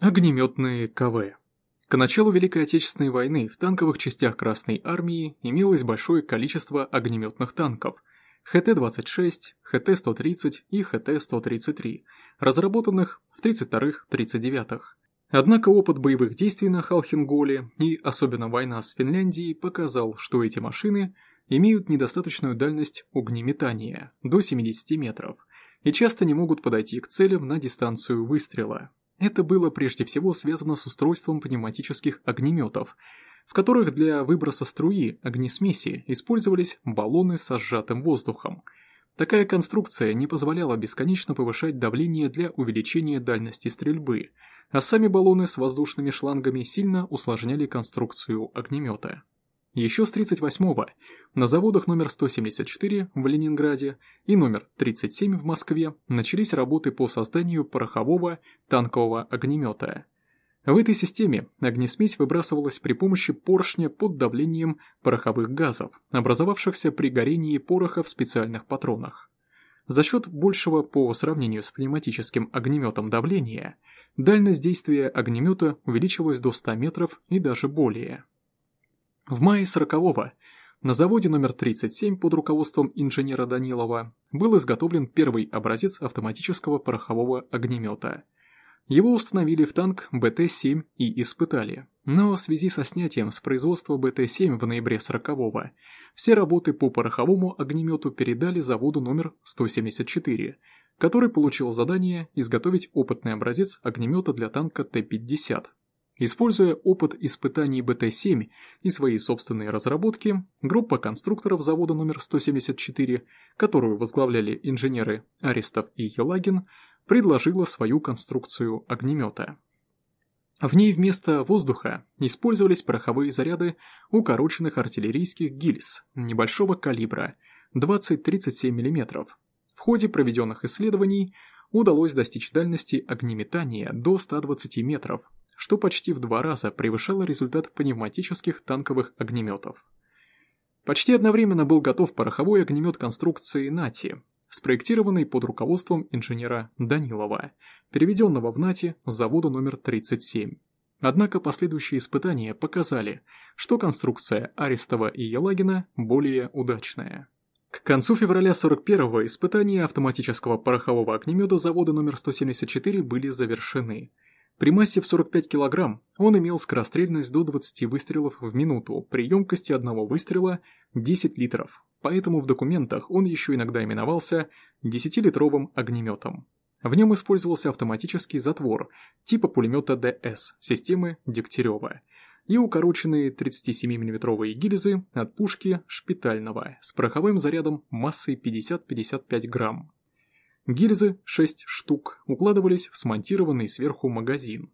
Огнеметные КВ. К началу Великой Отечественной войны в танковых частях Красной Армии имелось большое количество огнеметных танков ХТ-26, ХТ-130 и ХТ-133, разработанных в 32-39-х. Однако опыт боевых действий на Халхинголе и особенно война с Финляндией показал, что эти машины имеют недостаточную дальность огнеметания до 70 метров и часто не могут подойти к целям на дистанцию выстрела. Это было прежде всего связано с устройством пневматических огнеметов, в которых для выброса струи огнесмеси использовались баллоны со сжатым воздухом. Такая конструкция не позволяла бесконечно повышать давление для увеличения дальности стрельбы, а сами баллоны с воздушными шлангами сильно усложняли конструкцию огнемета. Еще с 38-го на заводах номер 174 в Ленинграде и номер 37 в Москве начались работы по созданию порохового танкового огнемета. В этой системе огнесмесь выбрасывалась при помощи поршня под давлением пороховых газов, образовавшихся при горении пороха в специальных патронах. За счет большего по сравнению с пневматическим огнеметом давления, дальность действия огнемета увеличилась до 100 метров и даже более. В мае 40-го на заводе номер 37 под руководством инженера Данилова был изготовлен первый образец автоматического порохового огнемета. Его установили в танк БТ-7 и испытали. Но в связи со снятием с производства БТ-7 в ноябре 40-го все работы по пороховому огнемету передали заводу номер 174, который получил задание изготовить опытный образец огнемета для танка Т-50. Используя опыт испытаний БТ-7 и свои собственные разработки, группа конструкторов завода номер 174, которую возглавляли инженеры Арестов и Елагин, предложила свою конструкцию огнемета. В ней вместо воздуха использовались пороховые заряды укороченных артиллерийских гильз небольшого калибра 20-37 мм. В ходе проведенных исследований удалось достичь дальности огнеметания до 120 метров что почти в два раза превышало результат пневматических танковых огнеметов. Почти одновременно был готов пороховой огнемет конструкции «Нати», спроектированный под руководством инженера Данилова, переведенного в НАТИ с завода номер 37. Однако последующие испытания показали, что конструкция Арестова и Елагина более удачная. К концу февраля 41-го испытания автоматического порохового огнемета завода номер 174 были завершены – при массе в 45 кг он имел скорострельность до 20 выстрелов в минуту при емкости одного выстрела 10 литров, поэтому в документах он еще иногда именовался 10-литровым огнеметом. В нем использовался автоматический затвор типа пулемета ДС системы Дегтярева и укороченные 37 миллиметровые гильзы от пушки шпитального с пороховым зарядом массой 50-55 грамм. Гильзы, 6 штук, укладывались в смонтированный сверху магазин.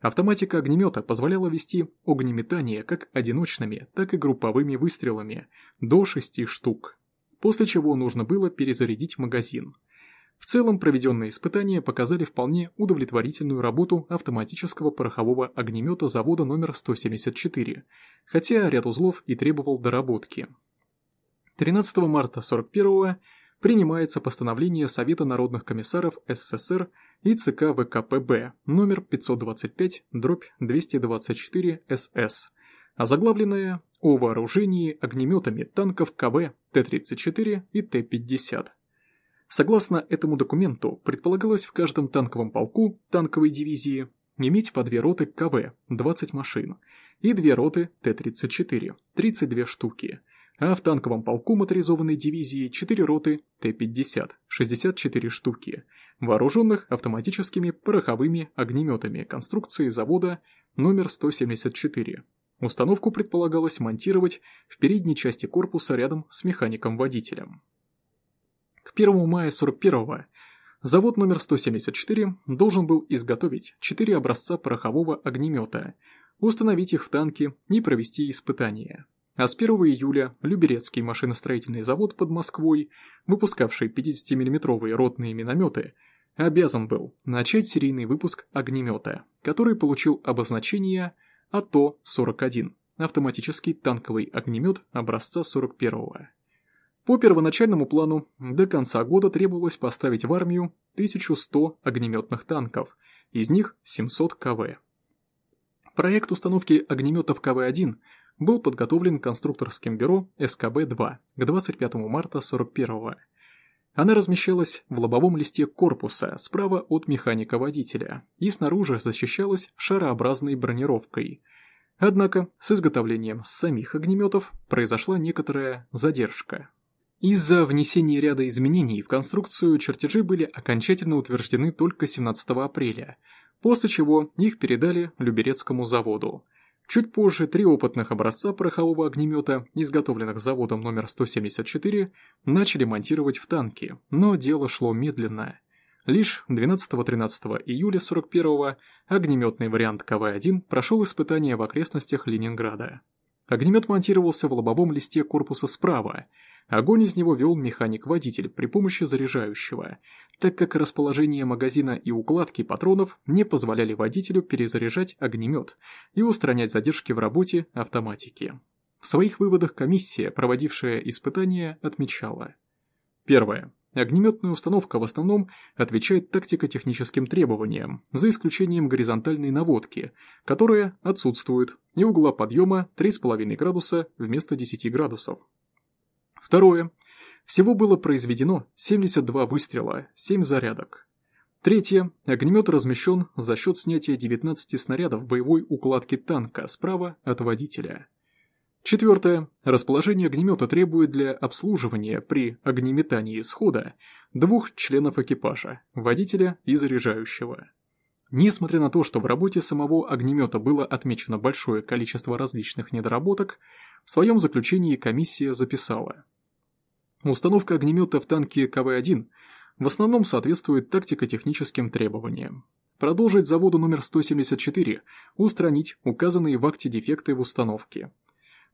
Автоматика огнемета позволяла вести огнеметание как одиночными, так и групповыми выстрелами, до 6 штук, после чего нужно было перезарядить магазин. В целом проведенные испытания показали вполне удовлетворительную работу автоматического порохового огнемета завода номер 174, хотя ряд узлов и требовал доработки. 13 марта 41 принимается постановление Совета народных комиссаров СССР и ЦК ВКПБ номер 525 дробь 224 СС, озаглавленное о вооружении огнеметами танков КВ Т-34 и Т-50. Согласно этому документу, предполагалось в каждом танковом полку танковой дивизии иметь по две роты КВ, 20 машин, и две роты Т-34, 32 штуки – а в танковом полку моторизованной дивизии 4 роты Т-50, 64 штуки, вооруженных автоматическими пороховыми огнеметами конструкции завода номер 174. Установку предполагалось монтировать в передней части корпуса рядом с механиком-водителем. К 1 мая 41-го завод номер 174 должен был изготовить 4 образца порохового огнемета, установить их в танке и провести испытания. А с 1 июля Люберецкий машиностроительный завод под Москвой, выпускавший 50 миллиметровые ротные минометы, обязан был начать серийный выпуск огнемета, который получил обозначение АТО-41, автоматический танковый огнемет образца 41-го. По первоначальному плану, до конца года требовалось поставить в армию 1100 огнеметных танков из них 700 КВ. Проект установки огнеметов КВ-1 был подготовлен конструкторским бюро СКБ-2 к 25 марта 41 Она размещалась в лобовом листе корпуса справа от механика-водителя и снаружи защищалась шарообразной бронировкой. Однако с изготовлением самих огнеметов произошла некоторая задержка. Из-за внесения ряда изменений в конструкцию чертежи были окончательно утверждены только 17 апреля, после чего их передали Люберецкому заводу. Чуть позже три опытных образца порохового огнемета, изготовленных заводом номер 174, начали монтировать в танки, но дело шло медленно. Лишь 12-13 июля 41-го огнеметный вариант КВ-1 прошел испытания в окрестностях Ленинграда. Огнемет монтировался в лобовом листе корпуса справа, Огонь из него вел механик-водитель при помощи заряжающего, так как расположение магазина и укладки патронов не позволяли водителю перезаряжать огнемет и устранять задержки в работе автоматики. В своих выводах комиссия, проводившая испытания, отмечала. Первое. Огнеметная установка в основном отвечает тактико-техническим требованиям, за исключением горизонтальной наводки, которая отсутствует, и угла подъема 3,5 градуса вместо 10 градусов. Второе. Всего было произведено 72 выстрела, 7 зарядок. Третье. Огнемет размещен за счет снятия 19 снарядов боевой укладки танка справа от водителя. Четвертое. Расположение огнемета требует для обслуживания при огнеметании схода двух членов экипажа, водителя и заряжающего. Несмотря на то, что в работе самого огнемета было отмечено большое количество различных недоработок, в своем заключении комиссия записала – Установка огнемета в танке КВ-1 в основном соответствует тактико-техническим требованиям. Продолжить заводу номер 174, устранить указанные в акте дефекты в установке.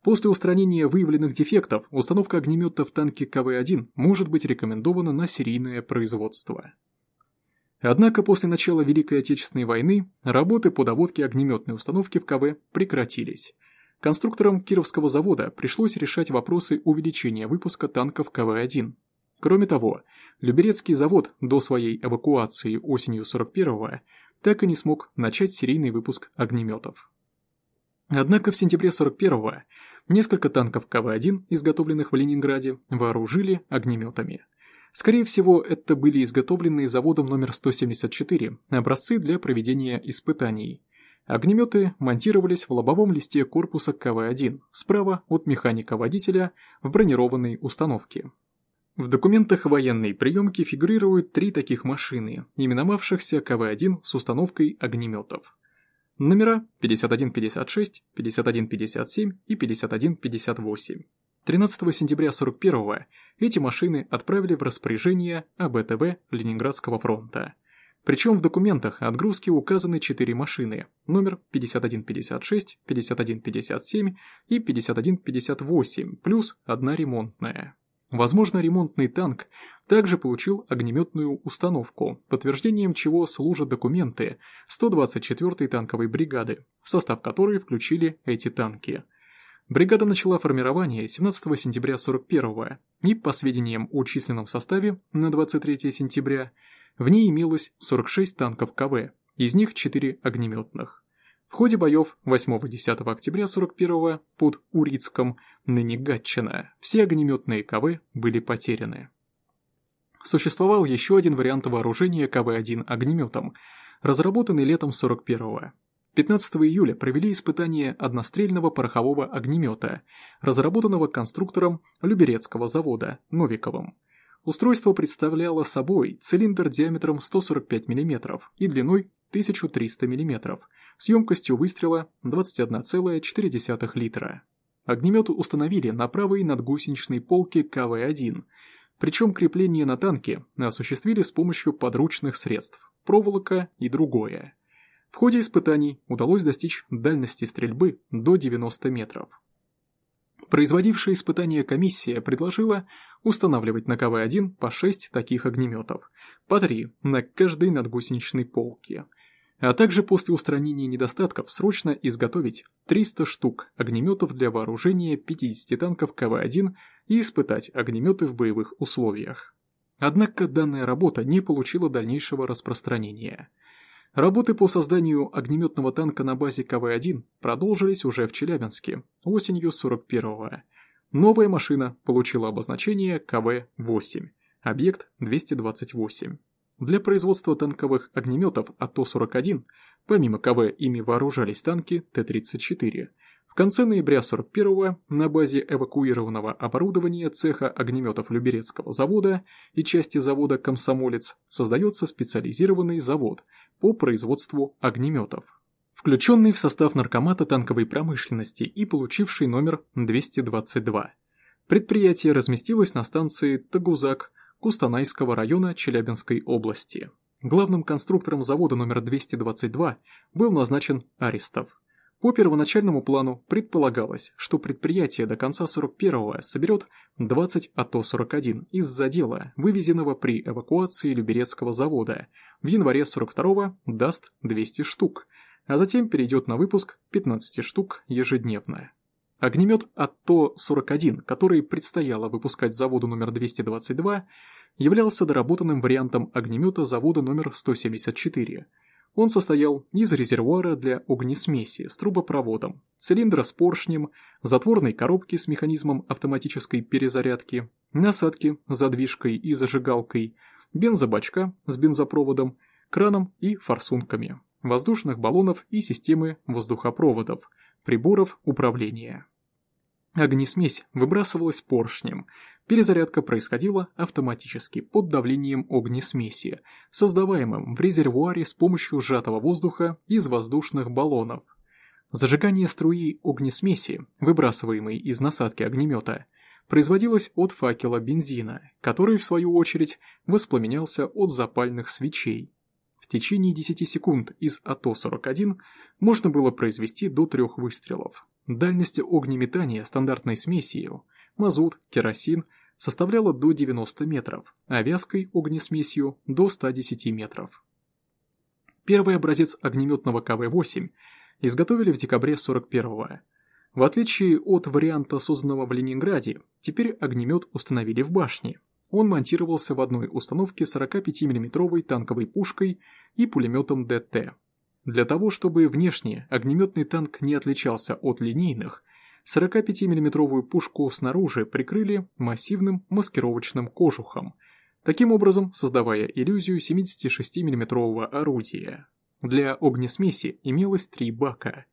После устранения выявленных дефектов установка огнемета в танке КВ-1 может быть рекомендована на серийное производство. Однако после начала Великой Отечественной войны работы по доводке огнеметной установки в КВ прекратились, Конструкторам Кировского завода пришлось решать вопросы увеличения выпуска танков КВ-1. Кроме того, Люберецкий завод до своей эвакуации осенью 41-го так и не смог начать серийный выпуск огнеметов. Однако в сентябре 41-го несколько танков КВ-1, изготовленных в Ленинграде, вооружили огнеметами. Скорее всего, это были изготовленные заводом номер 174 образцы для проведения испытаний – Огнеметы монтировались в лобовом листе корпуса КВ-1, справа от механика-водителя в бронированной установке. В документах военной приемки фигурируют три таких машины, именовавшихся КВ-1 с установкой огнеметов. Номера 5156, 5157 и 5158. 13 сентября 41 эти машины отправили в распоряжение АБТВ Ленинградского фронта. Причем в документах отгрузки указаны четыре машины, номер 5156, 5157 и 5158, плюс одна ремонтная. Возможно, ремонтный танк также получил огнеметную установку, подтверждением чего служат документы 124-й танковой бригады, в состав которой включили эти танки. Бригада начала формирование 17 сентября 41 и, по сведениям о численном составе на 23 сентября, в ней имелось 46 танков КВ, из них 4 огнеметных. В ходе боев 8-10 октября 41 под Урицком, ныне Гатчина, все огнеметные КВ были потеряны. Существовал еще один вариант вооружения КВ-1 огнеметом, разработанный летом 41-го. 15 июля провели испытание однострельного порохового огнемета, разработанного конструктором Люберецкого завода Новиковым. Устройство представляло собой цилиндр диаметром 145 мм и длиной 1300 мм, с емкостью выстрела 21,4 литра. Огнемет установили на правой надгусеничной полке КВ-1, причем крепление на танке осуществили с помощью подручных средств, проволока и другое. В ходе испытаний удалось достичь дальности стрельбы до 90 метров. Производившая испытания комиссия предложила устанавливать на КВ-1 по 6 таких огнеметов, по 3 на каждой надгусеничной полке, а также после устранения недостатков срочно изготовить 300 штук огнеметов для вооружения 50 танков КВ-1 и испытать огнеметы в боевых условиях. Однако данная работа не получила дальнейшего распространения. Работы по созданию огнеметного танка на базе КВ-1 продолжились уже в Челябинске осенью 41-го. Новая машина получила обозначение КВ-8, объект 228. Для производства танковых огнеметов АТО-41, помимо КВ ими вооружались танки Т-34. В конце ноября 41-го на базе эвакуированного оборудования цеха огнеметов Люберецкого завода и части завода «Комсомолец» создается специализированный завод по производству огнеметов, включенный в состав наркомата танковой промышленности и получивший номер 222. Предприятие разместилось на станции Тагузак Кустанайского района Челябинской области. Главным конструктором завода номер 222 был назначен Арестов. По первоначальному плану предполагалось, что предприятие до конца 41-го соберет 20 АТО-41 из задела, вывезенного при эвакуации Люберецкого завода, в январе 42-го даст 200 штук, а затем перейдет на выпуск 15 штук ежедневно. Огнемет АТО-41, который предстояло выпускать заводу номер 222, являлся доработанным вариантом огнемета завода номер 174 – он состоял из резервуара для огнесмеси с трубопроводом, цилиндра с поршнем, затворной коробки с механизмом автоматической перезарядки, насадки с задвижкой и зажигалкой, бензобачка с бензопроводом, краном и форсунками, воздушных баллонов и системы воздухопроводов, приборов управления. Огнесмесь выбрасывалась поршнем, Перезарядка происходила автоматически под давлением огнесмеси, создаваемым в резервуаре с помощью сжатого воздуха из воздушных баллонов. Зажигание струи огнесмеси, выбрасываемой из насадки огнемета, производилось от факела бензина, который, в свою очередь, воспламенялся от запальных свечей. В течение 10 секунд из АТО-41 можно было произвести до трех выстрелов. Дальность огнеметания стандартной смесью мазут, керосин составляла до 90 метров, а вязкой огнесмесью до 110 метров. Первый образец огнеметного КВ-8 изготовили в декабре 41-го. В отличие от варианта, созданного в Ленинграде, теперь огнемет установили в башне. Он монтировался в одной установке 45 миллиметровой танковой пушкой и пулеметом ДТ. Для того, чтобы внешне огнеметный танк не отличался от линейных, 45 миллиметровую пушку снаружи прикрыли массивным маскировочным кожухом, таким образом создавая иллюзию 76 миллиметрового орудия. Для огнесмеси имелось три бака.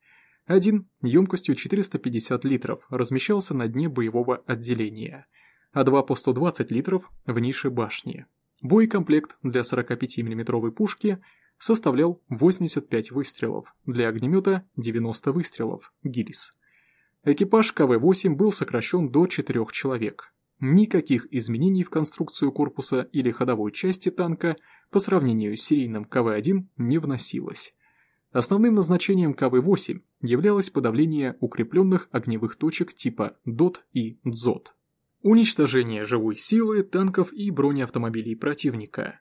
Один емкостью 450 литров размещался на дне боевого отделения, а два по 120 литров в нише башни. Боекомплект для 45 миллиметровой пушки составлял 85 выстрелов, для огнемета 90 выстрелов, гильз. Экипаж КВ-8 был сокращен до 4 человек. Никаких изменений в конструкцию корпуса или ходовой части танка по сравнению с серийным КВ-1 не вносилось. Основным назначением КВ-8 являлось подавление укрепленных огневых точек типа ДОТ и ДЗОТ. Уничтожение живой силы, танков и бронеавтомобилей противника.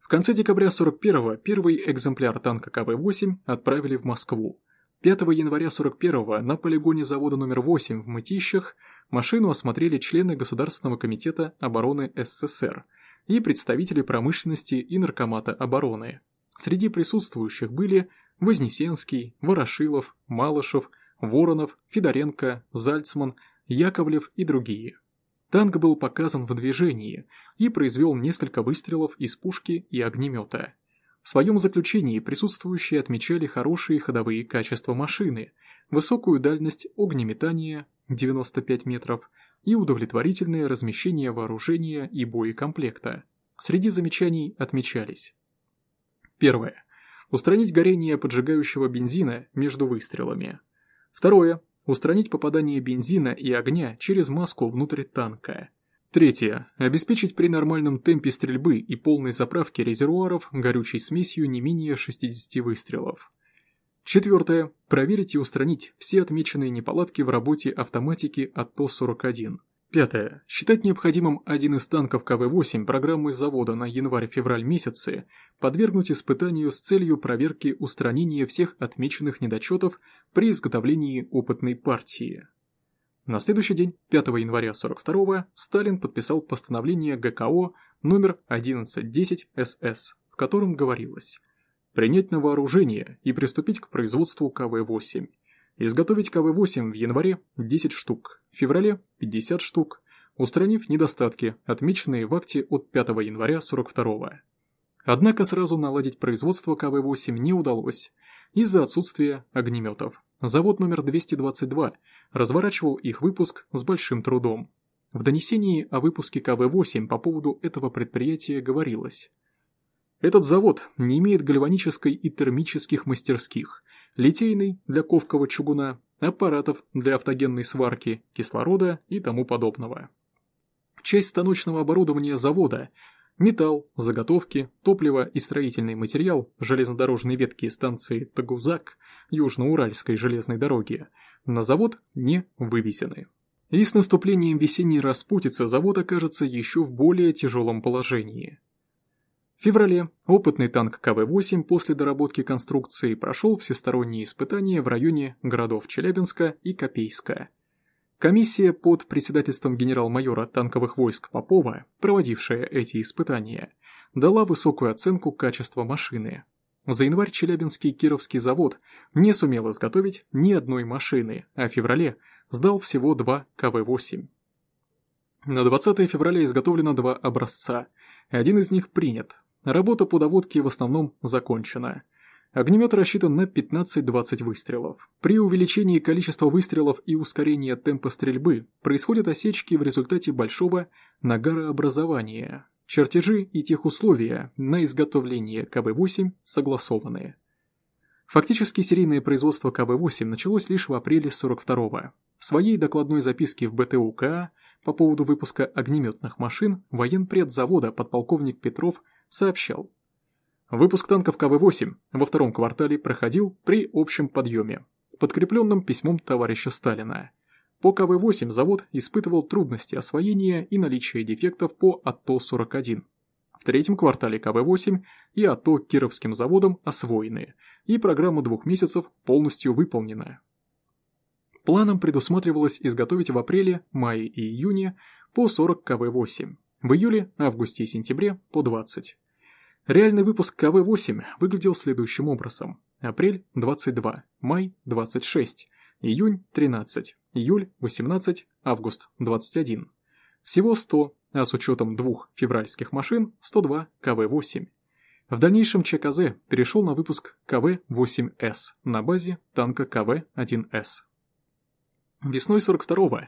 В конце декабря 41-го первый экземпляр танка КВ-8 отправили в Москву, 5 января 41-го на полигоне завода номер 8 в Мытищах машину осмотрели члены Государственного комитета обороны СССР и представители промышленности и наркомата обороны. Среди присутствующих были Вознесенский, Ворошилов, Малышев, Воронов, Федоренко, Зальцман, Яковлев и другие. Танк был показан в движении и произвел несколько выстрелов из пушки и огнемета. В своем заключении присутствующие отмечали хорошие ходовые качества машины, высокую дальность огнеметания 95 метров и удовлетворительное размещение вооружения и боекомплекта. Среди замечаний отмечались. Первое. Устранить горение поджигающего бензина между выстрелами. Второе. Устранить попадание бензина и огня через маску внутрь танка. Третье. Обеспечить при нормальном темпе стрельбы и полной заправке резервуаров горючей смесью не менее 60 выстрелов. Четвертое. Проверить и устранить все отмеченные неполадки в работе автоматики АТО-41. Пятое. Считать необходимым один из танков КВ-8 программы завода на январь-февраль месяцы подвергнуть испытанию с целью проверки устранения всех отмеченных недочетов при изготовлении опытной партии. На следующий день, 5 января 42-го, Сталин подписал постановление ГКО номер 1110 СС, в котором говорилось принять на вооружение и приступить к производству КВ-8. Изготовить КВ-8 в январе 10 штук, в феврале 50 штук, устранив недостатки, отмеченные в акте от 5 января 42 Однако сразу наладить производство КВ-8 не удалось из-за отсутствия огнеметов. Завод номер 222 разворачивал их выпуск с большим трудом. В донесении о выпуске КВ-8 по поводу этого предприятия говорилось. Этот завод не имеет гальванической и термических мастерских, литейный для ковкого чугуна, аппаратов для автогенной сварки, кислорода и тому подобного. Часть станочного оборудования завода Металл, заготовки, топливо и строительный материал железнодорожной ветки станции Тагузак Южноуральской железной дороги на завод не вывезены. И с наступлением весенней распутицы завод окажется еще в более тяжелом положении. В феврале опытный танк КВ-8 после доработки конструкции прошел всесторонние испытания в районе городов Челябинска и Копейска – Комиссия под председательством генерал-майора танковых войск Попова, проводившая эти испытания, дала высокую оценку качества машины. За январь Челябинский Кировский завод не сумел изготовить ни одной машины, а в феврале сдал всего два КВ-8. На 20 февраля изготовлено два образца, один из них принят. Работа по доводке в основном закончена – Огнемет рассчитан на 15-20 выстрелов. При увеличении количества выстрелов и ускорении темпа стрельбы происходят осечки в результате большого нагарообразования. Чертежи и тех условия на изготовление КБ-8 согласованы. Фактически серийное производство КБ-8 началось лишь в апреле 42-го. В своей докладной записке в БТУКА по поводу выпуска огнеметных машин военпред завода подполковник Петров сообщал – Выпуск танков КВ-8 во втором квартале проходил при общем подъеме, подкрепленном письмом товарища Сталина. По КВ-8 завод испытывал трудности освоения и наличия дефектов по АТО-41. В третьем квартале КВ-8 и АТО Кировским заводом освоены, и программа двух месяцев полностью выполнена. Планом предусматривалось изготовить в апреле, мае и июне по 40 КВ-8, в июле, августе и сентябре по 20. Реальный выпуск КВ-8 выглядел следующим образом. Апрель – 22, май – 26, июнь – 13, июль – 18, август – 21. Всего 100, а с учетом двух февральских машин – 102 КВ-8. В дальнейшем ЧКЗ перешел на выпуск КВ-8С на базе танка КВ-1С. Весной 42-го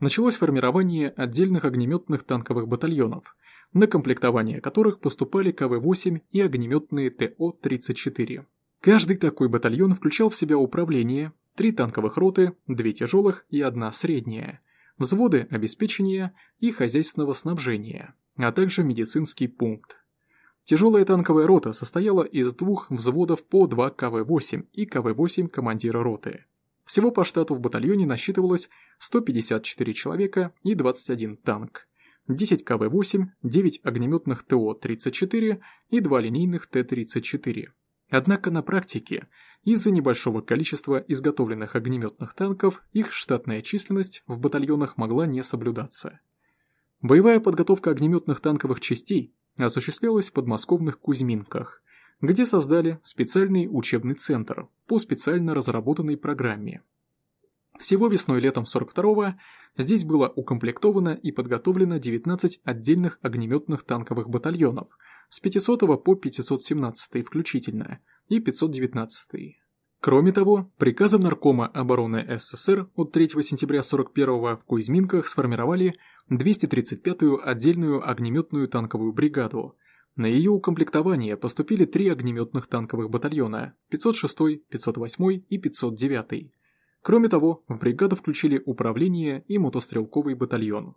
началось формирование отдельных огнеметных танковых батальонов – на комплектование которых поступали КВ-8 и огнеметные ТО-34. Каждый такой батальон включал в себя управление, три танковых роты, две тяжелых и одна средняя, взводы обеспечения и хозяйственного снабжения, а также медицинский пункт. Тяжелая танковая рота состояла из двух взводов по 2 КВ-8 и КВ-8 командира роты. Всего по штату в батальоне насчитывалось 154 человека и 21 танк. 10 КВ-8, 9 огнеметных ТО-34 и 2 линейных Т-34. Однако на практике, из-за небольшого количества изготовленных огнеметных танков, их штатная численность в батальонах могла не соблюдаться. Боевая подготовка огнеметных танковых частей осуществлялась в подмосковных Кузьминках, где создали специальный учебный центр по специально разработанной программе. Всего весной-летом 42-го здесь было укомплектовано и подготовлено 19 отдельных огнеметных танковых батальонов с 500 по 517 включительно и 519. Кроме того, приказом Наркома обороны СССР от 3 сентября 41-го в Кузьминках сформировали 235-ю отдельную огнеметную танковую бригаду. На ее укомплектование поступили три огнеметных танковых батальона – 506, 508 и 509 Кроме того, в бригаду включили управление и мотострелковый батальон.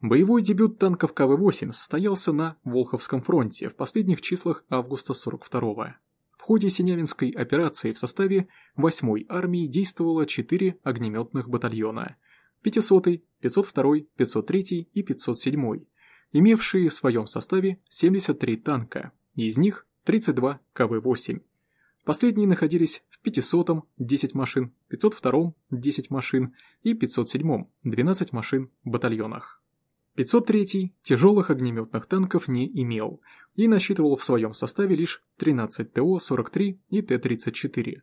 Боевой дебют танков КВ-8 состоялся на Волховском фронте в последних числах августа 42-го. В ходе Синявинской операции в составе 8-й армии действовало 4 огнеметных батальона – 500-й, 502-й, 503-й и 507-й, имевшие в своем составе 73 танка, из них 32 КВ-8. Последние находились в 500-м 10 машин, 502-м 10 машин и 507-м 12 машин батальонах. 503 тяжелых огнеметных танков не имел и насчитывал в своем составе лишь 13 ТО-43 и Т-34.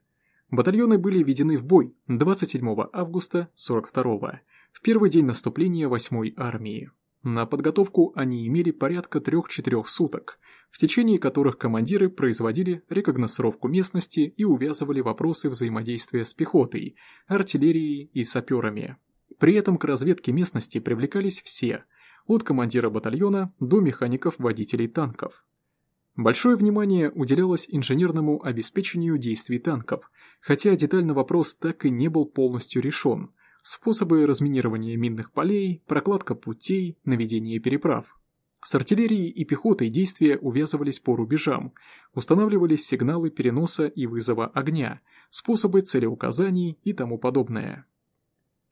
Батальоны были введены в бой 27 августа 42 в первый день наступления 8-й армии. На подготовку они имели порядка 3-4 суток, в течение которых командиры производили рекогносцировку местности и увязывали вопросы взаимодействия с пехотой, артиллерией и саперами. При этом к разведке местности привлекались все, от командира батальона до механиков-водителей танков. Большое внимание уделялось инженерному обеспечению действий танков, хотя детально вопрос так и не был полностью решен. Способы разминирования минных полей, прокладка путей, наведение переправ. С артиллерией и пехотой действия увязывались по рубежам, устанавливались сигналы переноса и вызова огня, способы целеуказаний и тому подобное.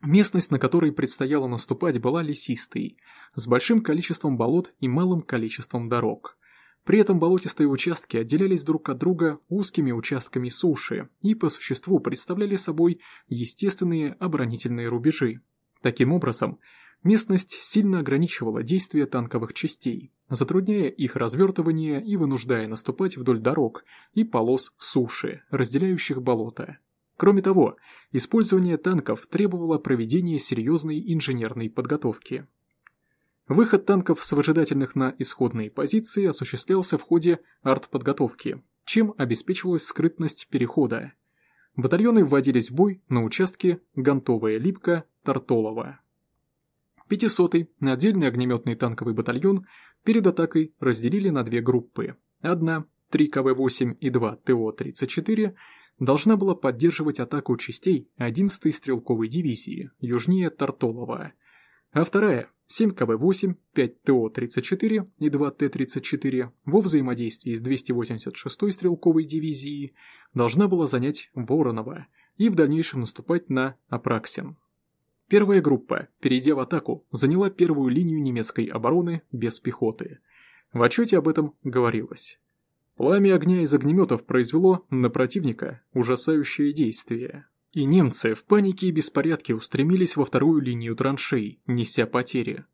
Местность, на которой предстояло наступать, была лесистой, с большим количеством болот и малым количеством дорог. При этом болотистые участки отделялись друг от друга узкими участками суши и по существу представляли собой естественные оборонительные рубежи. Таким образом, местность сильно ограничивала действия танковых частей, затрудняя их развертывание и вынуждая наступать вдоль дорог и полос суши, разделяющих болота. Кроме того, использование танков требовало проведения серьезной инженерной подготовки. Выход танков с выжидательных на исходные позиции осуществлялся в ходе артподготовки, чем обеспечивалась скрытность перехода. Батальоны вводились в бой на участке Гантовая Липка, Тартолова. 500-й, отдельный огнеметный танковый батальон, перед атакой разделили на две группы. Одна, 3 КВ-8 и 2 ТО-34, должна была поддерживать атаку частей 11-й стрелковой дивизии, южнее Тартолова, а вторая 7 КВ-8, 5 ТО-34 и 2 Т-34 во взаимодействии с 286-й стрелковой дивизией должна была занять Воронова и в дальнейшем наступать на Апраксин. Первая группа, перейдя в атаку, заняла первую линию немецкой обороны без пехоты. В отчете об этом говорилось. Пламя огня из огнеметов произвело на противника ужасающее действие. И немцы в панике и беспорядке устремились во вторую линию траншей, неся потери.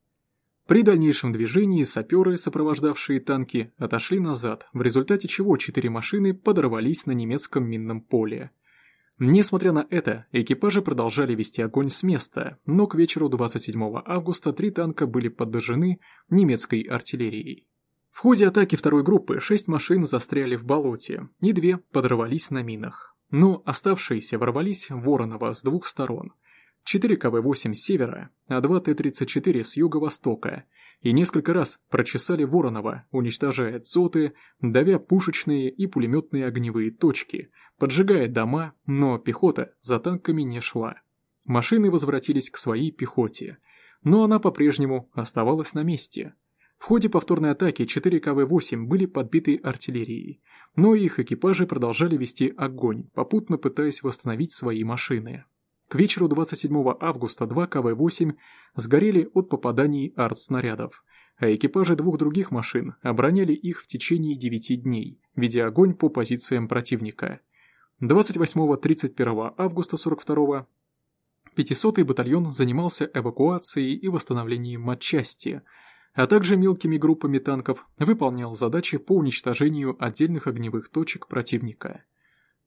При дальнейшем движении саперы, сопровождавшие танки, отошли назад, в результате чего четыре машины подорвались на немецком минном поле. Несмотря на это, экипажи продолжали вести огонь с места, но к вечеру 27 августа три танка были подожжены немецкой артиллерией. В ходе атаки второй группы шесть машин застряли в болоте, и две подорвались на минах но оставшиеся ворвались в Воронова с двух сторон. 4 КВ-8 с севера, а 2 Т-34 с юго-востока, и несколько раз прочесали Воронова, уничтожая дзоты, давя пушечные и пулеметные огневые точки, поджигая дома, но пехота за танками не шла. Машины возвратились к своей пехоте, но она по-прежнему оставалась на месте. В ходе повторной атаки 4 КВ-8 были подбиты артиллерией, но их экипажи продолжали вести огонь, попутно пытаясь восстановить свои машины. К вечеру 27 августа два КВ-8 сгорели от попаданий артснарядов, а экипажи двух других машин обороняли их в течение 9 дней, ведя огонь по позициям противника. 28-31 августа 42 500-й батальон занимался эвакуацией и восстановлением матчасти – а также мелкими группами танков выполнял задачи по уничтожению отдельных огневых точек противника.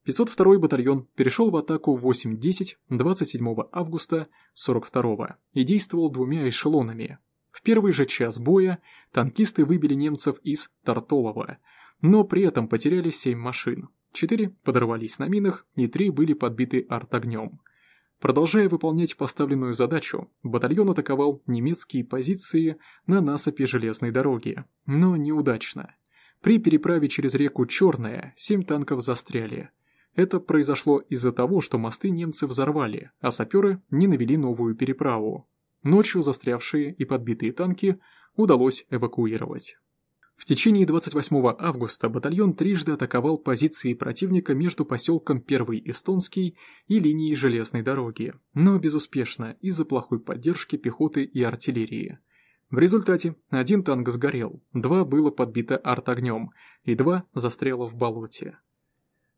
502-й батальон перешел в атаку в 8-10 27 августа 42 и действовал двумя эшелонами. В первый же час боя танкисты выбили немцев из Тартолова, но при этом потеряли 7 машин, 4 подорвались на минах и 3 были подбиты артогнем. Продолжая выполнять поставленную задачу, батальон атаковал немецкие позиции на насыпи железной дороги, но неудачно. При переправе через реку Черная семь танков застряли. Это произошло из-за того, что мосты немцы взорвали, а саперы не навели новую переправу. Ночью застрявшие и подбитые танки удалось эвакуировать. В течение 28 августа батальон трижды атаковал позиции противника между поселком Первый Эстонский и линией железной дороги, но безуспешно из-за плохой поддержки пехоты и артиллерии. В результате один танк сгорел, два было подбито артогнем и два застряло в болоте.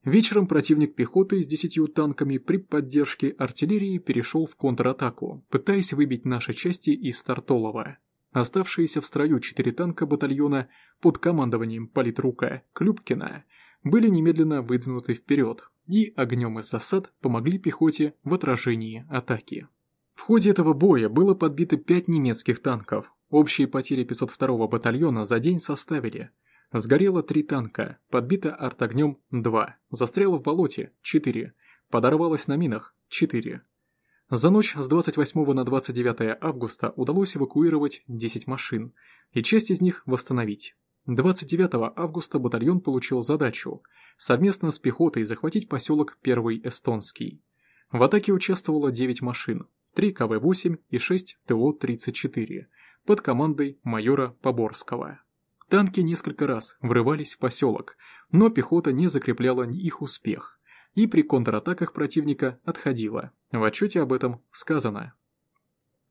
Вечером противник пехоты с десятью танками при поддержке артиллерии перешел в контратаку, пытаясь выбить наши части из Тартолова. Оставшиеся в строю четыре танка батальона под командованием политрука Клюбкина были немедленно выдвинуты вперед и огнем из засад помогли пехоте в отражении атаки. В ходе этого боя было подбито пять немецких танков. Общие потери 502-го батальона за день составили Сгорело три танка, подбито артогнем 2, застряло в болоте 4, подорвалось на минах 4. За ночь с 28 на 29 августа удалось эвакуировать 10 машин, и часть из них восстановить. 29 августа батальон получил задачу совместно с пехотой захватить поселок Первый Эстонский. В атаке участвовало 9 машин, 3 КВ-8 и 6 ТО-34 под командой майора Поборского. Танки несколько раз врывались в поселок, но пехота не закрепляла их успех и при контратаках противника отходила. В отчете об этом сказано.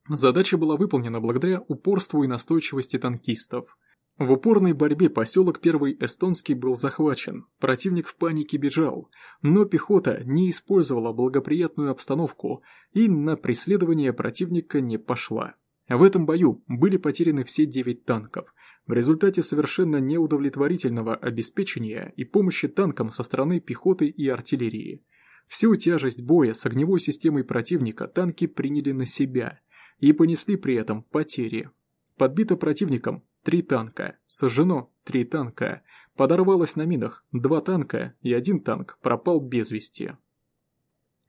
Задача была выполнена благодаря упорству и настойчивости танкистов. В упорной борьбе поселок Первый Эстонский был захвачен, противник в панике бежал, но пехота не использовала благоприятную обстановку и на преследование противника не пошла. В этом бою были потеряны все девять танков, в результате совершенно неудовлетворительного обеспечения и помощи танкам со стороны пехоты и артиллерии. Всю тяжесть боя с огневой системой противника танки приняли на себя и понесли при этом потери. Подбито противником три танка, сожжено три танка, подорвалось на минах два танка и один танк пропал без вести.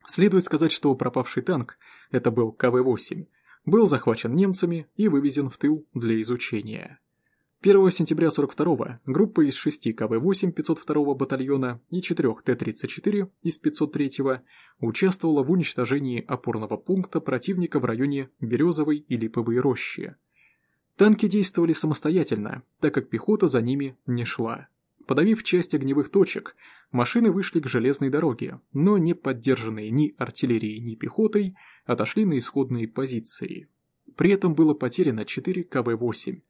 Следует сказать, что пропавший танк, это был КВ-8, был захвачен немцами и вывезен в тыл для изучения. 1 сентября 42-го группа из 6 КВ-8 502-го батальона и 4 Т-34 из 503-го участвовала в уничтожении опорного пункта противника в районе Березовой и Липовой рощи. Танки действовали самостоятельно, так как пехота за ними не шла. Подавив часть огневых точек, машины вышли к железной дороге, но не поддержанные ни артиллерией, ни пехотой, отошли на исходные позиции. При этом было потеряно 4 КВ-8,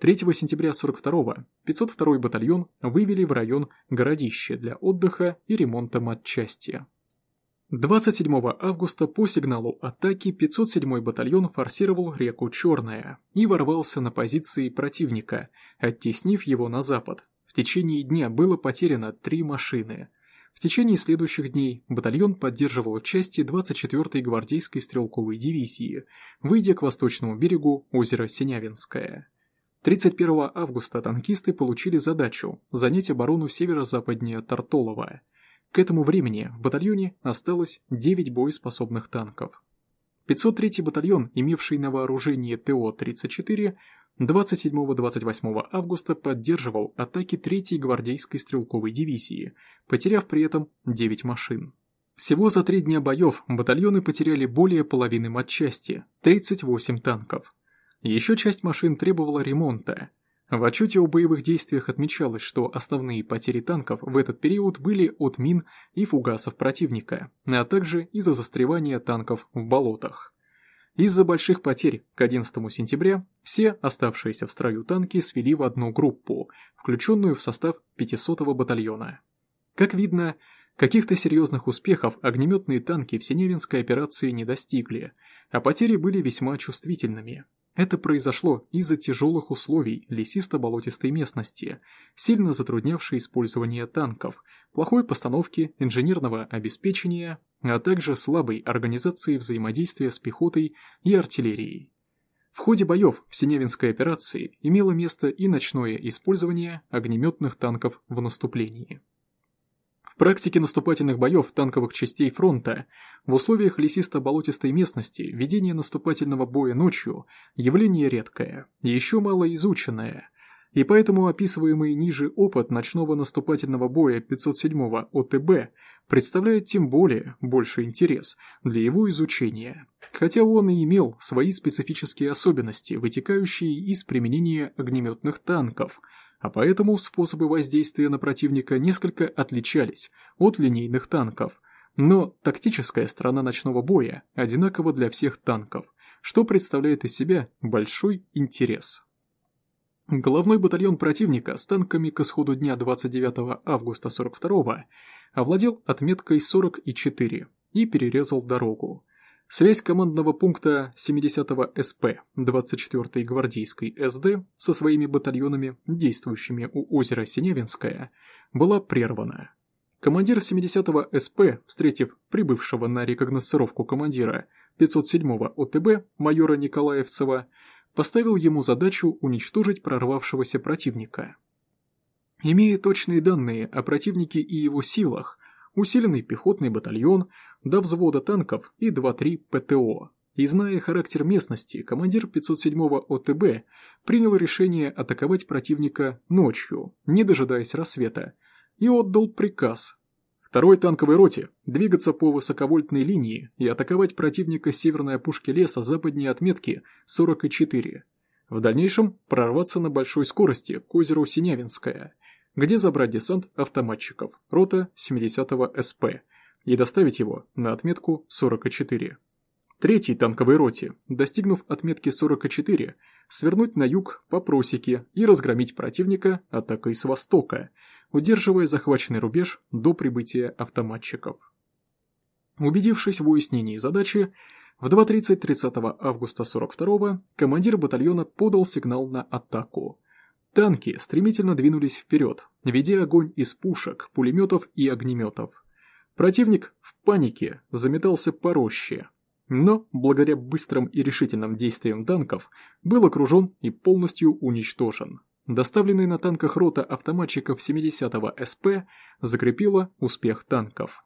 3 сентября 42-го 502-й батальон вывели в район Городище для отдыха и ремонта матчасти. 27 августа по сигналу атаки 507-й батальон форсировал реку Черная и ворвался на позиции противника, оттеснив его на запад. В течение дня было потеряно три машины. В течение следующих дней батальон поддерживал части 24-й гвардейской стрелковой дивизии, выйдя к восточному берегу озера Синявинское. 31 августа танкисты получили задачу занять оборону северо-западнее Тартолова. К этому времени в батальоне осталось 9 боеспособных танков. 503-й батальон, имевший на вооружении ТО-34, 27-28 августа поддерживал атаки 3-й гвардейской стрелковой дивизии, потеряв при этом 9 машин. Всего за три дня боев батальоны потеряли более половины матчасти – 38 танков. Еще часть машин требовала ремонта. В отчете о боевых действиях отмечалось, что основные потери танков в этот период были от мин и фугасов противника, а также из-за застревания танков в болотах. Из-за больших потерь к 11 сентября все оставшиеся в строю танки свели в одну группу, включенную в состав 500-го батальона. Как видно, каких-то серьезных успехов огнеметные танки в Синявинской операции не достигли, а потери были весьма чувствительными – это произошло из-за тяжелых условий лесисто-болотистой местности, сильно затруднявшей использование танков, плохой постановки инженерного обеспечения, а также слабой организации взаимодействия с пехотой и артиллерией. В ходе боев в Синявинской операции имело место и ночное использование огнеметных танков в наступлении практике наступательных боев танковых частей фронта в условиях лесисто-болотистой местности ведение наступательного боя ночью – явление редкое, еще мало изученное, и поэтому описываемый ниже опыт ночного наступательного боя 507-го ОТБ представляет тем более больший интерес для его изучения, хотя он и имел свои специфические особенности, вытекающие из применения огнеметных танков – а поэтому способы воздействия на противника несколько отличались от линейных танков. Но тактическая сторона ночного боя одинакова для всех танков, что представляет из себя большой интерес. Головной батальон противника с танками к исходу дня 29 августа 42 овладел отметкой 44 и перерезал дорогу. Связь командного пункта 70-го СП 24-й гвардейской СД со своими батальонами, действующими у озера Синявинское, была прервана. Командир 70-го СП, встретив прибывшего на рекогносцировку командира 507-го ОТБ майора Николаевцева, поставил ему задачу уничтожить прорвавшегося противника. Имея точные данные о противнике и его силах, усиленный пехотный батальон – до взвода танков и 2-3 ПТО. И зная характер местности, командир 507-го ОТБ принял решение атаковать противника ночью, не дожидаясь рассвета, и отдал приказ второй танковой роте двигаться по высоковольтной линии и атаковать противника северной опушки леса западнее отметки 44. В дальнейшем прорваться на большой скорости к озеру Синявинское, где забрать десант автоматчиков, рота 70-го СП – и доставить его на отметку 44. Третьей танковой роте, достигнув отметки 44, свернуть на юг по просеке и разгромить противника атакой с востока, удерживая захваченный рубеж до прибытия автоматчиков. Убедившись в уяснении задачи, в 2.30 30 августа 42 командир батальона подал сигнал на атаку. Танки стремительно двинулись вперед, ведя огонь из пушек, пулеметов и огнеметов. Противник в панике заметался по роще, но, благодаря быстрым и решительным действиям танков, был окружен и полностью уничтожен. Доставленный на танках рота автоматчиков 70-го СП закрепила успех танков.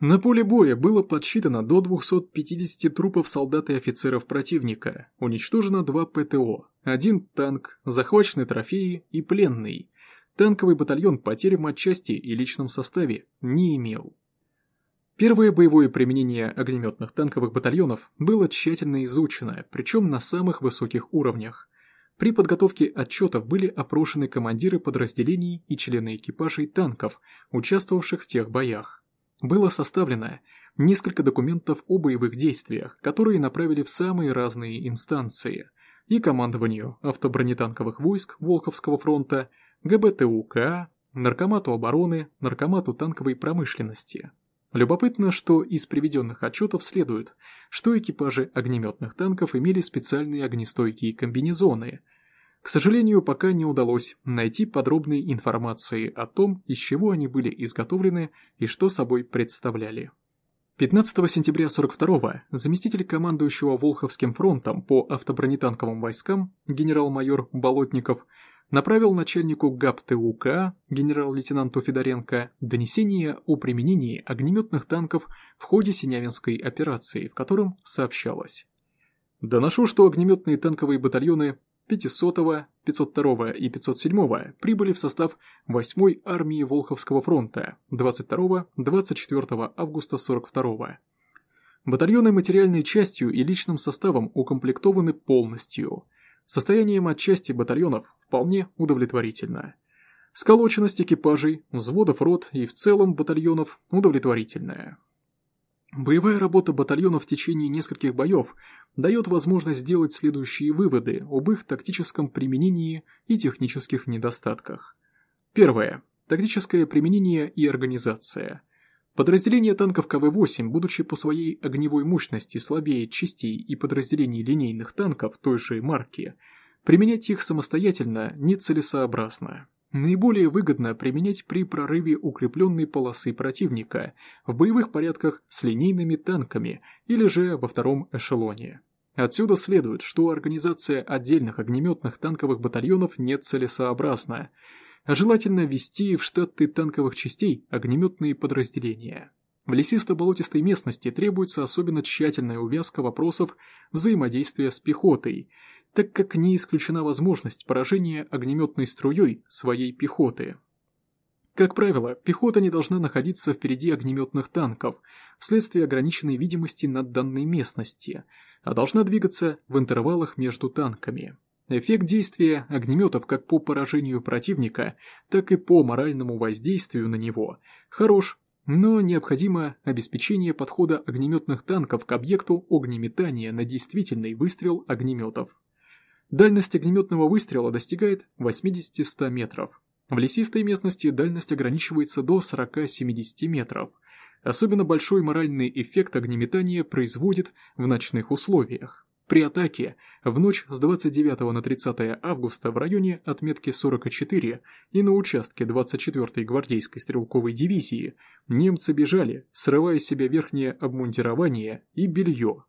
На поле боя было подсчитано до 250 трупов солдат и офицеров противника, уничтожено два ПТО, один танк, захвачены трофеи и пленный. Танковый батальон потерь в матчасти и личном составе не имел. Первое боевое применение огнеметных танковых батальонов было тщательно изучено, причем на самых высоких уровнях. При подготовке отчетов были опрошены командиры подразделений и члены экипажей танков, участвовавших в тех боях. Было составлено несколько документов о боевых действиях, которые направили в самые разные инстанции и командованию автобронетанковых войск Волховского фронта, ГБТУК, Наркомату обороны, Наркомату танковой промышленности. Любопытно, что из приведенных отчетов следует, что экипажи огнеметных танков имели специальные огнестойкие комбинезоны. К сожалению, пока не удалось найти подробной информации о том, из чего они были изготовлены и что собой представляли. 15 сентября 42-го заместитель командующего Волховским фронтом по автобронетанковым войскам генерал-майор Болотников – направил начальнику ГАП ТУК генерал-лейтенанту Федоренко донесение о применении огнеметных танков в ходе Синявинской операции, в котором сообщалось. Доношу, что огнеметные танковые батальоны 500-го, 502-го и 507-го прибыли в состав 8-й армии Волховского фронта 22-24 августа 42-го. Батальоны материальной частью и личным составом укомплектованы полностью – Состоянием отчасти батальонов вполне удовлетворительно. Сколоченность экипажей, взводов рот и в целом батальонов удовлетворительная. Боевая работа батальонов в течение нескольких боев дает возможность сделать следующие выводы об их тактическом применении и технических недостатках. Первое. Тактическое применение и организация. Подразделение танков КВ-8, будучи по своей огневой мощности слабее частей и подразделений линейных танков той же марки, применять их самостоятельно нецелесообразно. Наиболее выгодно применять при прорыве укрепленной полосы противника в боевых порядках с линейными танками или же во втором эшелоне. Отсюда следует, что организация отдельных огнеметных танковых батальонов нецелесообразна, а желательно ввести в штаты танковых частей огнеметные подразделения. В лесисто-болотистой местности требуется особенно тщательная увязка вопросов взаимодействия с пехотой, так как не исключена возможность поражения огнеметной струей своей пехоты. Как правило, пехота не должна находиться впереди огнеметных танков вследствие ограниченной видимости над данной местности, а должна двигаться в интервалах между танками. Эффект действия огнеметов как по поражению противника, так и по моральному воздействию на него хорош, но необходимо обеспечение подхода огнеметных танков к объекту огнеметания на действительный выстрел огнеметов. Дальность огнеметного выстрела достигает 80-100 метров. В лесистой местности дальность ограничивается до 40-70 метров. Особенно большой моральный эффект огнеметания производит в ночных условиях. При атаке в ночь с 29 на 30 августа в районе отметки 44 и на участке 24-й гвардейской стрелковой дивизии немцы бежали, срывая с себя верхнее обмундирование и белье.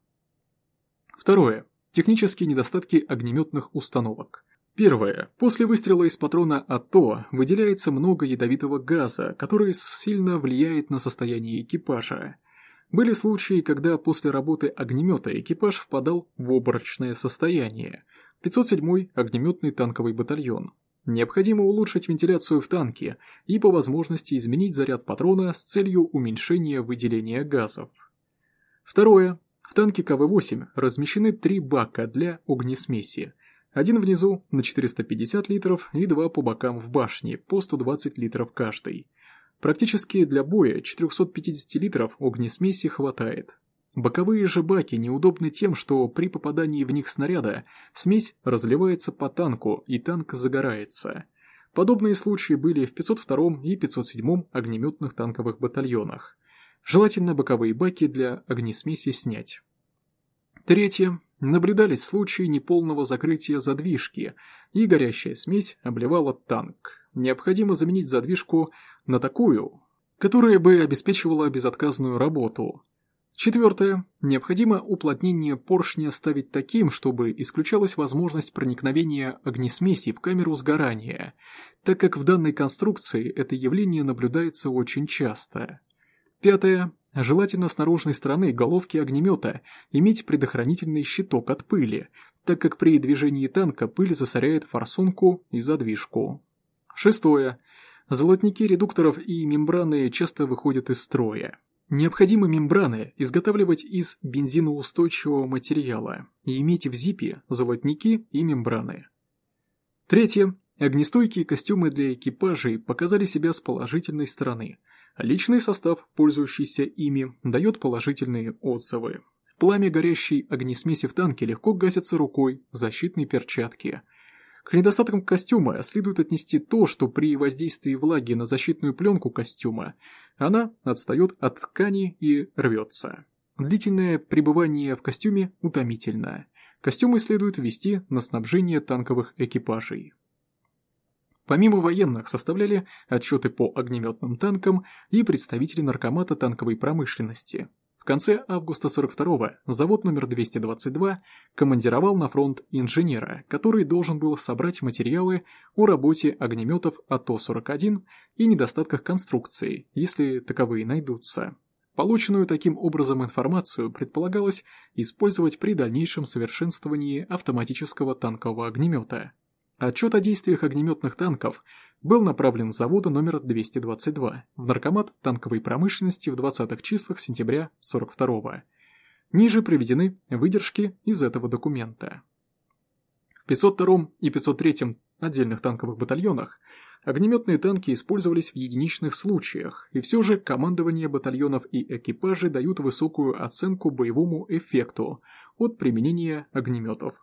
Второе. Технические недостатки огнеметных установок. Первое. После выстрела из патрона АТО выделяется много ядовитого газа, который сильно влияет на состояние экипажа. Были случаи, когда после работы огнемета экипаж впадал в обморочное состояние. 507-й огнеметный танковый батальон. Необходимо улучшить вентиляцию в танке и по возможности изменить заряд патрона с целью уменьшения выделения газов. Второе. В танке КВ-8 размещены три бака для огнесмеси. Один внизу на 450 литров и два по бокам в башне по 120 литров каждый. Практически для боя 450 литров огнесмеси хватает. Боковые же баки неудобны тем, что при попадании в них снаряда смесь разливается по танку и танк загорается. Подобные случаи были в 502 и 507 огнеметных танковых батальонах. Желательно боковые баки для огнесмеси снять. Третье. Наблюдались случаи неполного закрытия задвижки, и горящая смесь обливала танк. Необходимо заменить задвижку на такую, которая бы обеспечивала безотказную работу. Четвертое. Необходимо уплотнение поршня ставить таким, чтобы исключалась возможность проникновения огнесмеси в камеру сгорания, так как в данной конструкции это явление наблюдается очень часто. Пятое. Желательно с наружной стороны головки огнемета иметь предохранительный щиток от пыли, так как при движении танка пыль засоряет форсунку и задвижку. Шестое. Золотники редукторов и мембраны часто выходят из строя. Необходимо мембраны изготавливать из бензиноустойчивого материала и иметь в ЗИПе золотники и мембраны. Третье. Огнестойкие костюмы для экипажей показали себя с положительной стороны. Личный состав, пользующийся ими, дает положительные отзывы. Пламя горящей огнесмеси в танке легко гасится рукой в защитной перчатке – к недостаткам костюма следует отнести то, что при воздействии влаги на защитную пленку костюма она отстает от ткани и рвется. Длительное пребывание в костюме утомительно. Костюмы следует ввести на снабжение танковых экипажей. Помимо военных составляли отчеты по огнеметным танкам и представители наркомата танковой промышленности – в конце августа 42-го завод номер 222 командировал на фронт инженера, который должен был собрать материалы о работе огнеметов АТО-41 и недостатках конструкции, если таковые найдутся. Полученную таким образом информацию предполагалось использовать при дальнейшем совершенствовании автоматического танкового огнемета. Отчет о действиях огнеметных танков был направлен с завода номер 222 в Наркомат танковой промышленности в 20-х числах сентября 42-го. Ниже приведены выдержки из этого документа. В 502 и 503 отдельных танковых батальонах огнеметные танки использовались в единичных случаях, и все же командование батальонов и экипажи дают высокую оценку боевому эффекту от применения огнеметов.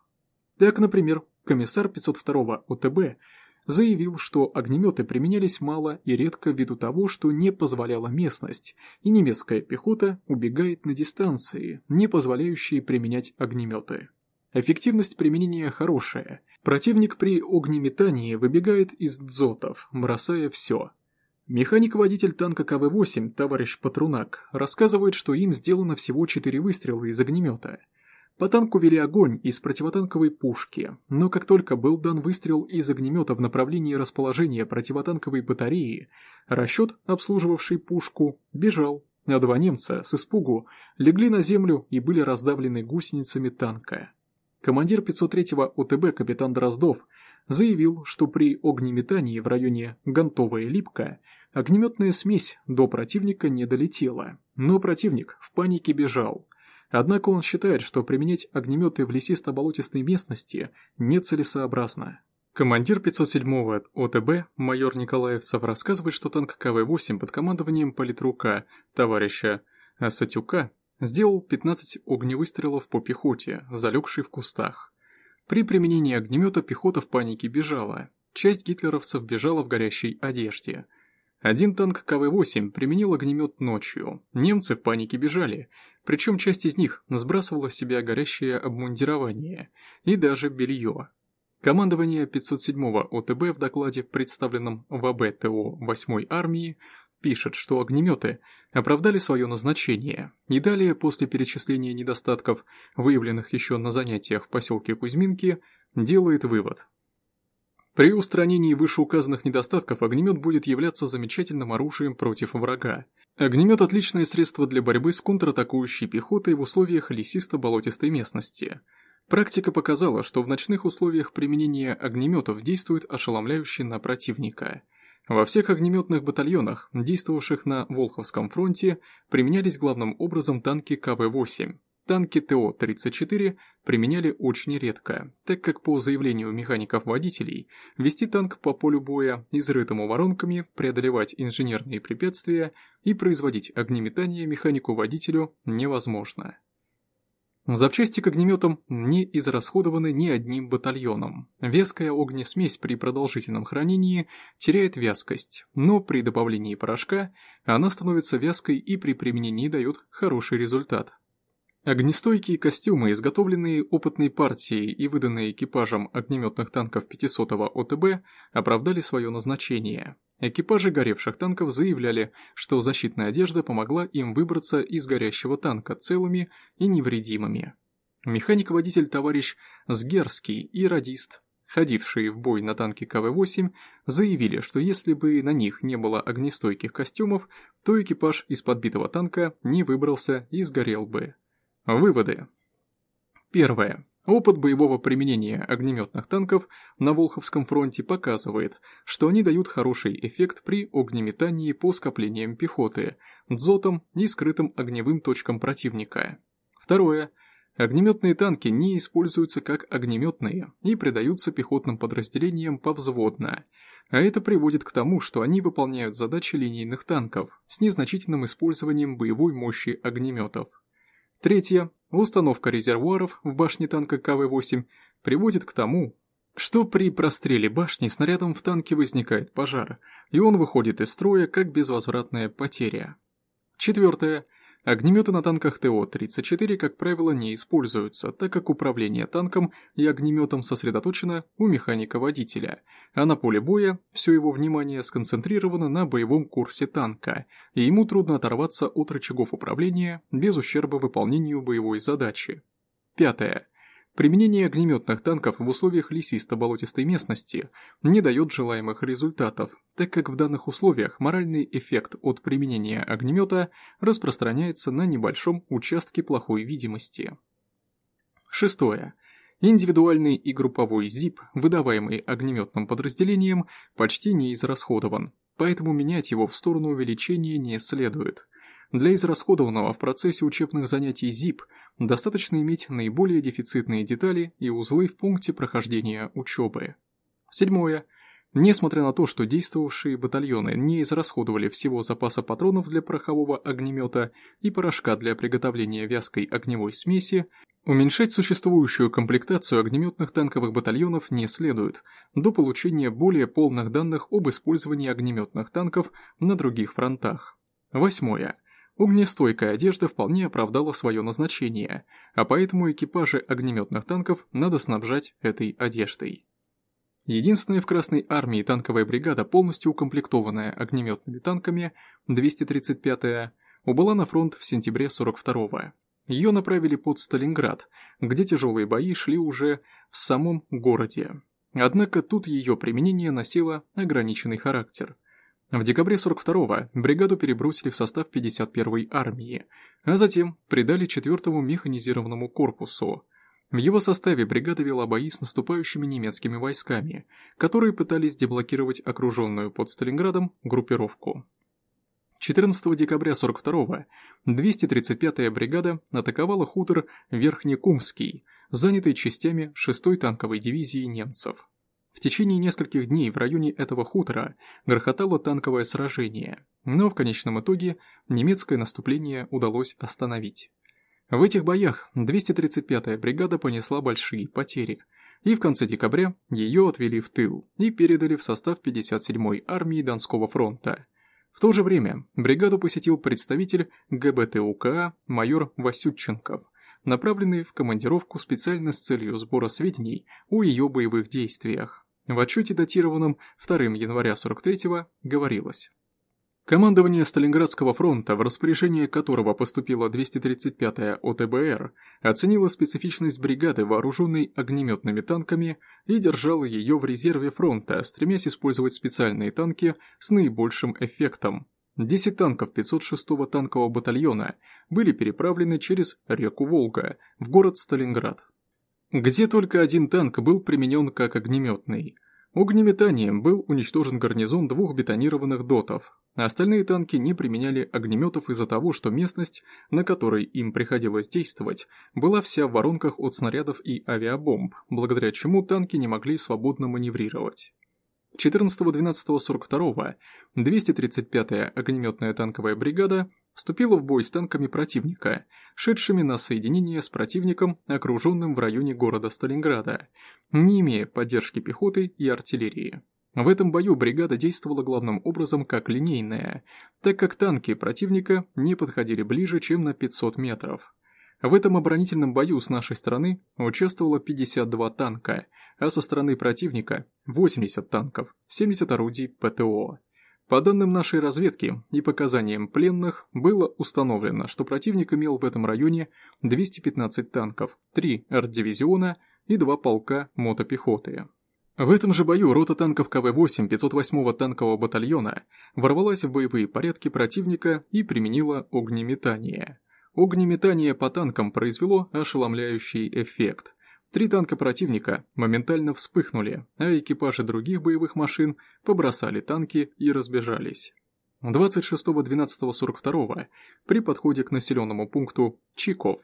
Так, например, комиссар 502 ОТБ заявил, что огнеметы применялись мало и редко ввиду того, что не позволяла местность, и немецкая пехота убегает на дистанции, не позволяющие применять огнеметы. Эффективность применения хорошая. Противник при огнеметании выбегает из дзотов, бросая все. Механик-водитель танка КВ-8, товарищ Патрунак, рассказывает, что им сделано всего 4 выстрела из огнемета – по танку вели огонь из противотанковой пушки, но как только был дан выстрел из огнемета в направлении расположения противотанковой батареи, расчет, обслуживавший пушку, бежал, а два немца с испугу легли на землю и были раздавлены гусеницами танка. Командир 503-го ОТБ капитан Дроздов заявил, что при огнеметании в районе Гантовая Липка огнеметная смесь до противника не долетела, но противник в панике бежал – Однако он считает, что применять огнеметы в лесисто-болотистой местности нецелесообразно. Командир 507-го ОТБ, майор Николаевцев, рассказывает, что танк КВ-8 под командованием политрука, товарища Сатюка, сделал 15 огневыстрелов по пехоте, залегшей в кустах. При применении огнемета пехота в панике бежала. Часть гитлеровцев бежала в горящей одежде. Один танк КВ-8 применил огнемет ночью, немцы в панике бежали, причем часть из них сбрасывала с себя горящее обмундирование и даже белье. Командование 507-го ОТБ в докладе, представленном в АБ ТО 8-й армии, пишет, что огнеметы оправдали свое назначение, и далее, после перечисления недостатков, выявленных еще на занятиях в поселке Кузьминки, делает вывод. При устранении вышеуказанных недостатков огнемет будет являться замечательным оружием против врага. Огнемет – отличное средство для борьбы с контратакующей пехотой в условиях лесисто-болотистой местности. Практика показала, что в ночных условиях применение огнеметов действует ошеломляюще на противника. Во всех огнеметных батальонах, действовавших на Волховском фронте, применялись главным образом танки КВ-8. Танки ТО-34 применяли очень редко, так как по заявлению механиков-водителей, вести танк по полю боя, изрытому воронками, преодолевать инженерные препятствия и производить огнеметание механику-водителю невозможно. Запчасти к огнеметам не израсходованы ни одним батальоном. Вязкая огнесмесь при продолжительном хранении теряет вязкость, но при добавлении порошка она становится вязкой и при применении дает хороший результат. Огнестойкие костюмы, изготовленные опытной партией и выданные экипажам огнеметных танков 500-го ОТБ, оправдали свое назначение. Экипажи горевших танков заявляли, что защитная одежда помогла им выбраться из горящего танка целыми и невредимыми. Механик-водитель товарищ Сгерский и радист, ходившие в бой на танке КВ-8, заявили, что если бы на них не было огнестойких костюмов, то экипаж из подбитого танка не выбрался и сгорел бы. Выводы. Первое. Опыт боевого применения огнеметных танков на Волховском фронте показывает, что они дают хороший эффект при огнеметании по скоплениям пехоты, дзотам и скрытым огневым точкам противника. Второе. Огнеметные танки не используются как огнеметные и придаются пехотным подразделениям повзводно, а это приводит к тому, что они выполняют задачи линейных танков с незначительным использованием боевой мощи огнеметов. Третье. Установка резервуаров в башне танка КВ-8 приводит к тому, что при простреле башни снарядом в танке возникает пожар, и он выходит из строя как безвозвратная потеря. Четвертое. Огнеметы на танках ТО-34, как правило, не используются, так как управление танком и огнеметом сосредоточено у механика-водителя, а на поле боя все его внимание сконцентрировано на боевом курсе танка, и ему трудно оторваться от рычагов управления без ущерба выполнению боевой задачи. Пятое. Применение огнеметных танков в условиях лесисто-болотистой местности не дает желаемых результатов, так как в данных условиях моральный эффект от применения огнемета распространяется на небольшом участке плохой видимости. Шестое. Индивидуальный и групповой ЗИП, выдаваемый огнеметным подразделением, почти не израсходован, поэтому менять его в сторону увеличения не следует. Для израсходованного в процессе учебных занятий ЗИП достаточно иметь наиболее дефицитные детали и узлы в пункте прохождения учебы. Седьмое. Несмотря на то, что действовавшие батальоны не израсходовали всего запаса патронов для порохового огнемета и порошка для приготовления вязкой огневой смеси, уменьшать существующую комплектацию огнеметных танковых батальонов не следует до получения более полных данных об использовании огнеметных танков на других фронтах. Восьмое. Огнестойкая одежда вполне оправдала свое назначение, а поэтому экипажи огнеметных танков надо снабжать этой одеждой. Единственная в Красной армии танковая бригада, полностью укомплектованная огнеметными танками, 235-я, убыла на фронт в сентябре 42-го. Ее направили под Сталинград, где тяжелые бои шли уже в самом городе. Однако тут ее применение носило ограниченный характер – в декабре 42-го бригаду перебросили в состав 51-й армии, а затем придали 4-му механизированному корпусу. В его составе бригада вела бои с наступающими немецкими войсками, которые пытались деблокировать окруженную под Сталинградом группировку. 14 декабря 42-го 235-я бригада атаковала хутор Верхнекумский, занятый частями 6-й танковой дивизии немцев. В течение нескольких дней в районе этого хутора грохотало танковое сражение, но в конечном итоге немецкое наступление удалось остановить. В этих боях 235-я бригада понесла большие потери, и в конце декабря ее отвели в тыл и передали в состав 57-й армии Донского фронта. В то же время бригаду посетил представитель ГБТУК майор Васютченков, направленный в командировку специально с целью сбора сведений о ее боевых действиях. В отчете, датированном 2 января 43-го, говорилось. Командование Сталинградского фронта, в распоряжение которого поступила 235-я ОТБР, оценило специфичность бригады, вооруженной огнеметными танками, и держало ее в резерве фронта, стремясь использовать специальные танки с наибольшим эффектом. 10 танков 506-го танкового батальона были переправлены через реку Волга в город Сталинград. Где только один танк был применен как огнеметный – Огнеметанием был уничтожен гарнизон двух бетонированных дотов, остальные танки не применяли огнеметов из-за того, что местность, на которой им приходилось действовать, была вся в воронках от снарядов и авиабомб, благодаря чему танки не могли свободно маневрировать. 14.12.42 235-я огнеметная танковая бригада вступила в бой с танками противника, шедшими на соединение с противником, окруженным в районе города Сталинграда, не имея поддержки пехоты и артиллерии. В этом бою бригада действовала главным образом как линейная, так как танки противника не подходили ближе, чем на 500 метров. В этом оборонительном бою с нашей стороны участвовало 52 танка, а со стороны противника 80 танков, 70 орудий ПТО. По данным нашей разведки и показаниям пленных, было установлено, что противник имел в этом районе 215 танков, 3 арт-дивизиона и 2 полка мотопехоты. В этом же бою рота танков КВ-8 508-го танкового батальона ворвалась в боевые порядки противника и применила огнеметание. Огнеметание по танкам произвело ошеломляющий эффект. Три танка противника моментально вспыхнули, а экипажи других боевых машин побросали танки и разбежались. 26.12.42 при подходе к населенному пункту Чиков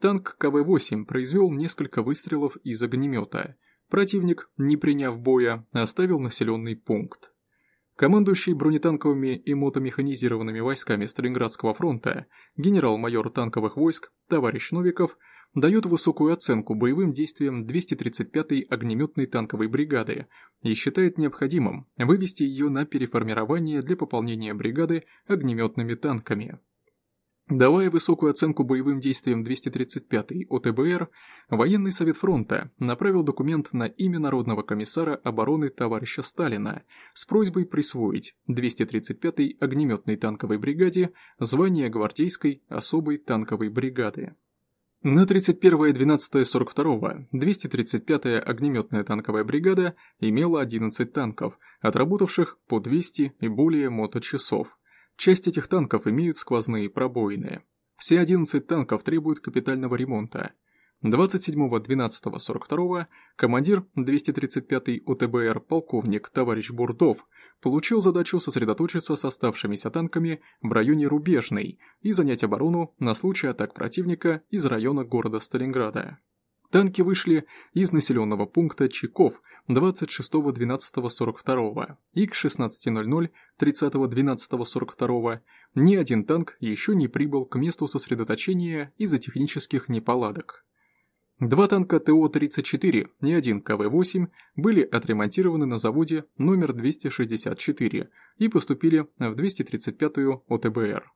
танк КВ-8 произвел несколько выстрелов из огнемета. Противник, не приняв боя, оставил населенный пункт. Командующий бронетанковыми и мотомеханизированными войсками Сталинградского фронта генерал-майор танковых войск товарищ Новиков – дает высокую оценку боевым действиям 235-й огнеметной танковой бригады и считает необходимым вывести ее на переформирование для пополнения бригады огнеметными танками. Давая высокую оценку боевым действиям 235-й ОТБР, Военный совет фронта направил документ на имя Народного комиссара обороны товарища Сталина с просьбой присвоить 235-й огнеметной танковой бригаде звание гвардейской особой танковой бригады. На 31.12.42 235-я огнеметная танковая бригада имела 11 танков, отработавших по 200 и более моточасов. Часть этих танков имеют сквозные пробоины. Все 11 танков требуют капитального ремонта. 27.12.42 командир 235-й ОТБР полковник товарищ Бурдов получил задачу сосредоточиться с оставшимися танками в районе Рубежной и занять оборону на случай атак противника из района города Сталинграда. Танки вышли из населенного пункта Чеков 26.12.42 и к 16.00 30.12.42 ни один танк еще не прибыл к месту сосредоточения из-за технических неполадок. Два танка ТО-34 и один КВ-8 были отремонтированы на заводе номер 264 и поступили в 235-ю ОТБР.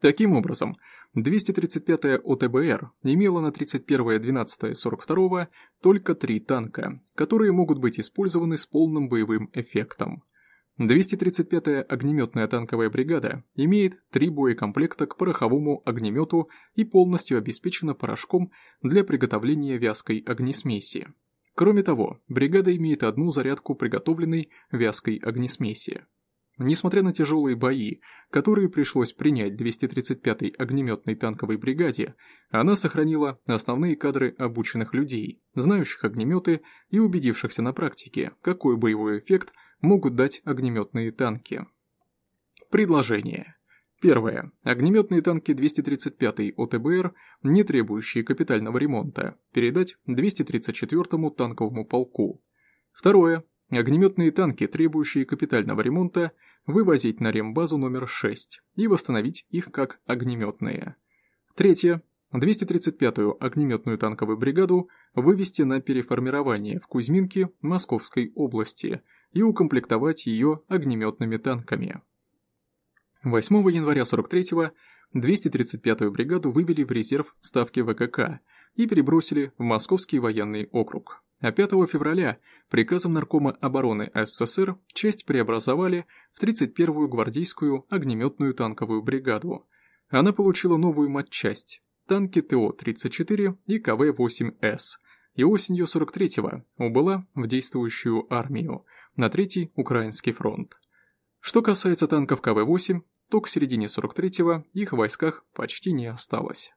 Таким образом, 235-я ОТБР имела на 31.12.42 только три танка, которые могут быть использованы с полным боевым эффектом – 235-я огнеметная танковая бригада имеет три боекомплекта к пороховому огнемету и полностью обеспечена порошком для приготовления вязкой огнесмеси. Кроме того, бригада имеет одну зарядку приготовленной вязкой огнесмеси. Несмотря на тяжелые бои, которые пришлось принять 235-й огнеметной танковой бригаде, она сохранила основные кадры обученных людей, знающих огнеметы и убедившихся на практике, какой боевой эффект – могут дать огнеметные танки. Предложение. Первое. Огнеметные танки 235-й ОТБР, не требующие капитального ремонта, передать 234-му танковому полку. Второе. Огнеметные танки, требующие капитального ремонта, вывозить на рембазу номер 6 и восстановить их как огнеметные. Третье. 235-ю огнеметную танковую бригаду вывести на переформирование в Кузьминке Московской области – и укомплектовать ее огнеметными танками. 8 января 43-го 235-ю бригаду вывели в резерв ставки ВКК и перебросили в Московский военный округ. А 5 февраля приказом Наркома обороны СССР часть преобразовали в 31-ю гвардейскую огнеметную танковую бригаду. Она получила новую матчасть – танки ТО-34 и КВ-8С, и осенью 43-го убыла в действующую армию на Третий Украинский фронт. Что касается танков КВ-8, то к середине 43-го их в войсках почти не осталось.